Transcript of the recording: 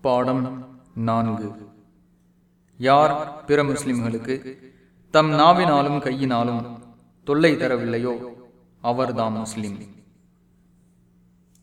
பாடம் நான்கு. யார் பிற முஸ்லிம்களுக்கு தம் நாவினாலும் கையினாலும் தொல்லை தரவில்லையோ அவர்தாம் முஸ்லிம்.